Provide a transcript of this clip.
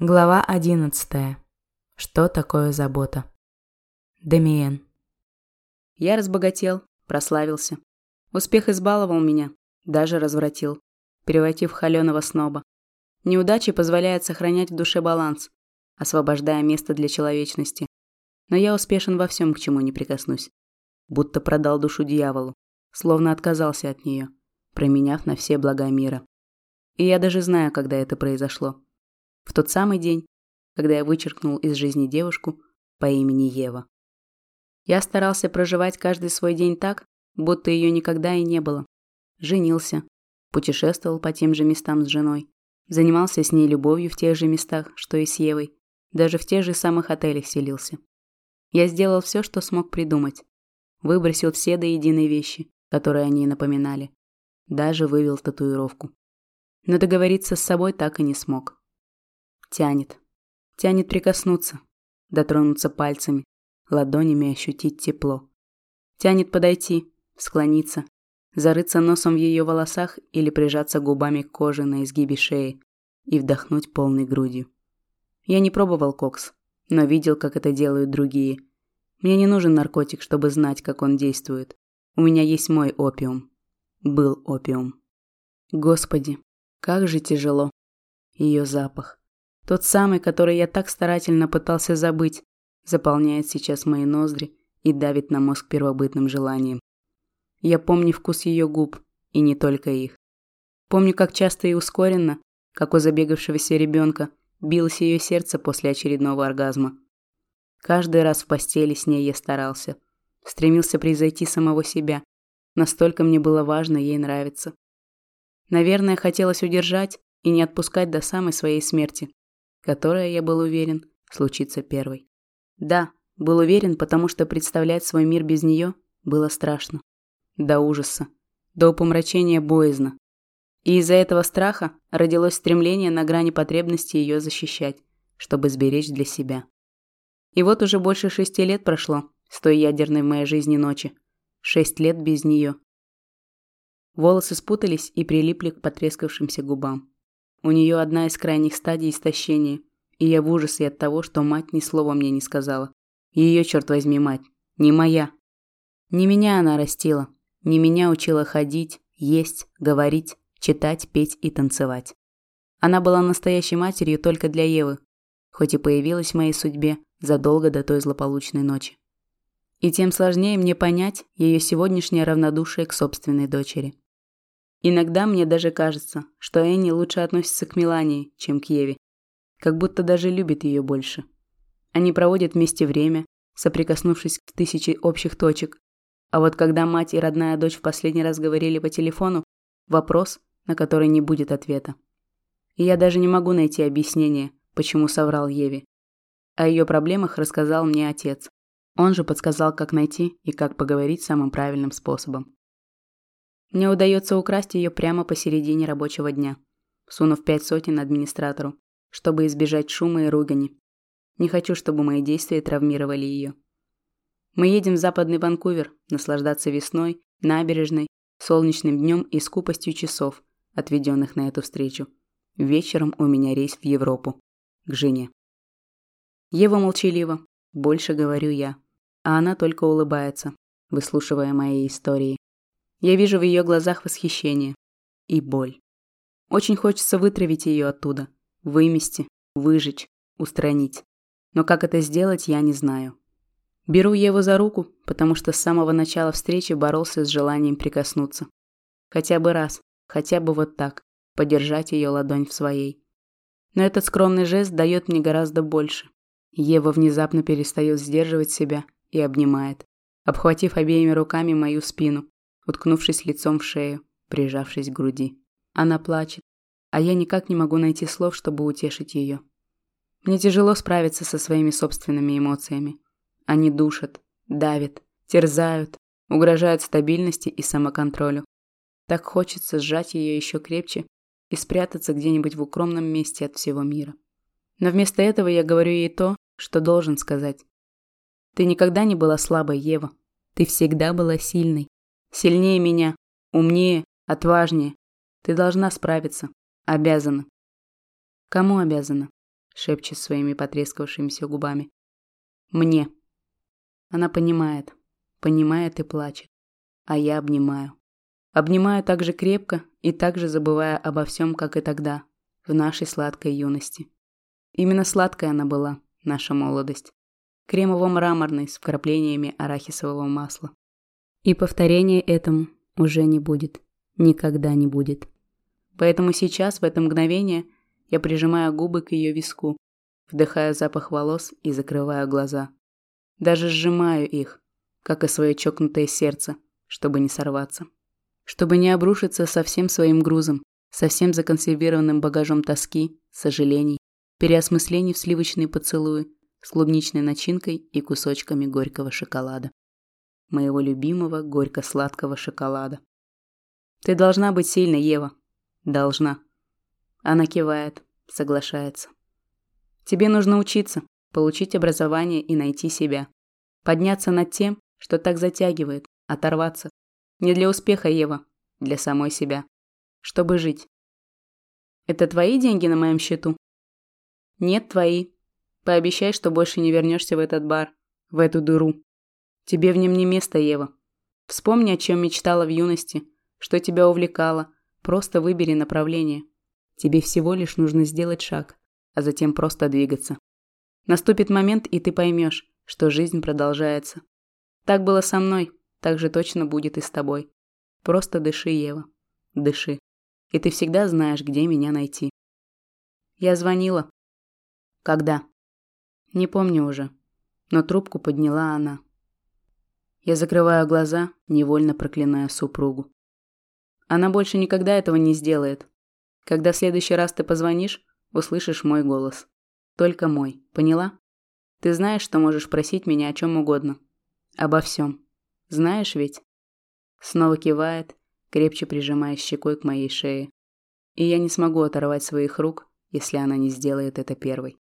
Глава одиннадцатая. Что такое забота? Демиен. Я разбогател, прославился. Успех избаловал меня, даже развратил, превратив в холеного сноба. Неудачи позволяют сохранять в душе баланс, освобождая место для человечности. Но я успешен во всем, к чему не прикоснусь. Будто продал душу дьяволу, словно отказался от нее, променяв на все блага мира. И я даже знаю, когда это произошло. В тот самый день, когда я вычеркнул из жизни девушку по имени Ева. Я старался проживать каждый свой день так, будто ее никогда и не было. Женился, путешествовал по тем же местам с женой, занимался с ней любовью в тех же местах, что и с Евой, даже в тех же самых отелях селился. Я сделал все, что смог придумать. Выбросил все до единой вещи, которые они напоминали. Даже вывел татуировку. Но договориться с собой так и не смог. Тянет. Тянет прикоснуться, дотронуться пальцами, ладонями ощутить тепло. Тянет подойти, склониться, зарыться носом в ее волосах или прижаться губами к коже на изгибе шеи и вдохнуть полной грудью. Я не пробовал кокс, но видел, как это делают другие. Мне не нужен наркотик, чтобы знать, как он действует. У меня есть мой опиум. Был опиум. Господи, как же тяжело. Ее запах. Тот самый, который я так старательно пытался забыть, заполняет сейчас мои ноздри и давит на мозг первобытным желанием. Я помню вкус ее губ, и не только их. Помню, как часто и ускоренно, как у забегавшегося ребенка, билось ее сердце после очередного оргазма. Каждый раз в постели с ней я старался. Стремился превзойти самого себя. Настолько мне было важно ей нравиться. Наверное, хотелось удержать и не отпускать до самой своей смерти которая, я был уверен, случится первой. Да, был уверен, потому что представлять свой мир без нее было страшно. До ужаса, до упомрачения боязно. И из-за этого страха родилось стремление на грани потребности ее защищать, чтобы сберечь для себя. И вот уже больше шести лет прошло с той ядерной в моей жизни ночи. Шесть лет без нее. Волосы спутались и прилипли к потрескавшимся губам. У нее одна из крайних стадий истощения, и я в ужасе от того, что мать ни слова мне не сказала. Ее, черт возьми, мать, не моя. Не меня она растила, не меня учила ходить, есть, говорить, читать, петь и танцевать. Она была настоящей матерью только для Евы, хоть и появилась в моей судьбе задолго до той злополучной ночи. И тем сложнее мне понять ее сегодняшнее равнодушие к собственной дочери. Иногда мне даже кажется, что Энни лучше относится к Мелании, чем к Еве. Как будто даже любит ее больше. Они проводят вместе время, соприкоснувшись в тысячи общих точек. А вот когда мать и родная дочь в последний раз говорили по телефону, вопрос, на который не будет ответа. И я даже не могу найти объяснение, почему соврал Еве. О ее проблемах рассказал мне отец. Он же подсказал, как найти и как поговорить самым правильным способом. Мне удается украсть ее прямо посередине рабочего дня, сунув пять сотен администратору, чтобы избежать шума и ругани. Не хочу, чтобы мои действия травмировали ее. Мы едем в западный Ванкувер, наслаждаться весной, набережной, солнечным днем и скупостью часов, отведенных на эту встречу. Вечером у меня рейс в Европу. К жене. Ева молчалива, больше говорю я, а она только улыбается, выслушивая мои истории. Я вижу в ее глазах восхищение и боль. Очень хочется вытравить ее оттуда, вымести, выжечь, устранить. Но как это сделать, я не знаю. Беру Еву за руку, потому что с самого начала встречи боролся с желанием прикоснуться. Хотя бы раз, хотя бы вот так, подержать ее ладонь в своей. Но этот скромный жест дает мне гораздо больше. Ева внезапно перестает сдерживать себя и обнимает, обхватив обеими руками мою спину, уткнувшись лицом в шею, прижавшись к груди. Она плачет, а я никак не могу найти слов, чтобы утешить ее. Мне тяжело справиться со своими собственными эмоциями. Они душат, давят, терзают, угрожают стабильности и самоконтролю. Так хочется сжать ее еще крепче и спрятаться где-нибудь в укромном месте от всего мира. Но вместо этого я говорю ей то, что должен сказать. Ты никогда не была слабой, Ева. Ты всегда была сильной. Сильнее меня, умнее, отважнее. Ты должна справиться. Обязана. Кому обязана? шепчет своими потрескавшимися губами. Мне. Она понимает, понимает и плачет. А я обнимаю. Обнимаю так же крепко и так же забывая обо всем, как и тогда, в нашей сладкой юности. Именно сладкая она была, наша молодость. Кремово-мраморной, с вкраплениями арахисового масла. И повторения этому уже не будет. Никогда не будет. Поэтому сейчас, в это мгновение, я прижимаю губы к ее виску, вдыхаю запах волос и закрываю глаза. Даже сжимаю их, как и свое чокнутое сердце, чтобы не сорваться. Чтобы не обрушиться со всем своим грузом, со всем законсервированным багажом тоски, сожалений, переосмыслений в сливочные поцелуи, с клубничной начинкой и кусочками горького шоколада. Моего любимого горько-сладкого шоколада. Ты должна быть сильной, Ева. Должна. Она кивает, соглашается. Тебе нужно учиться, получить образование и найти себя. Подняться над тем, что так затягивает, оторваться. Не для успеха, Ева, для самой себя. Чтобы жить. Это твои деньги на моем счету? Нет, твои. Пообещай, что больше не вернешься в этот бар, в эту дыру. Тебе в нем не место, Ева. Вспомни, о чем мечтала в юности, что тебя увлекало. Просто выбери направление. Тебе всего лишь нужно сделать шаг, а затем просто двигаться. Наступит момент, и ты поймешь, что жизнь продолжается. Так было со мной, так же точно будет и с тобой. Просто дыши, Ева. Дыши. И ты всегда знаешь, где меня найти. Я звонила. Когда? Не помню уже. Но трубку подняла она. Я закрываю глаза, невольно проклиная супругу. Она больше никогда этого не сделает. Когда в следующий раз ты позвонишь, услышишь мой голос. Только мой, поняла? Ты знаешь, что можешь просить меня о чем угодно. Обо всем. Знаешь ведь? Снова кивает, крепче прижимая щекой к моей шее. И я не смогу оторвать своих рук, если она не сделает это первой.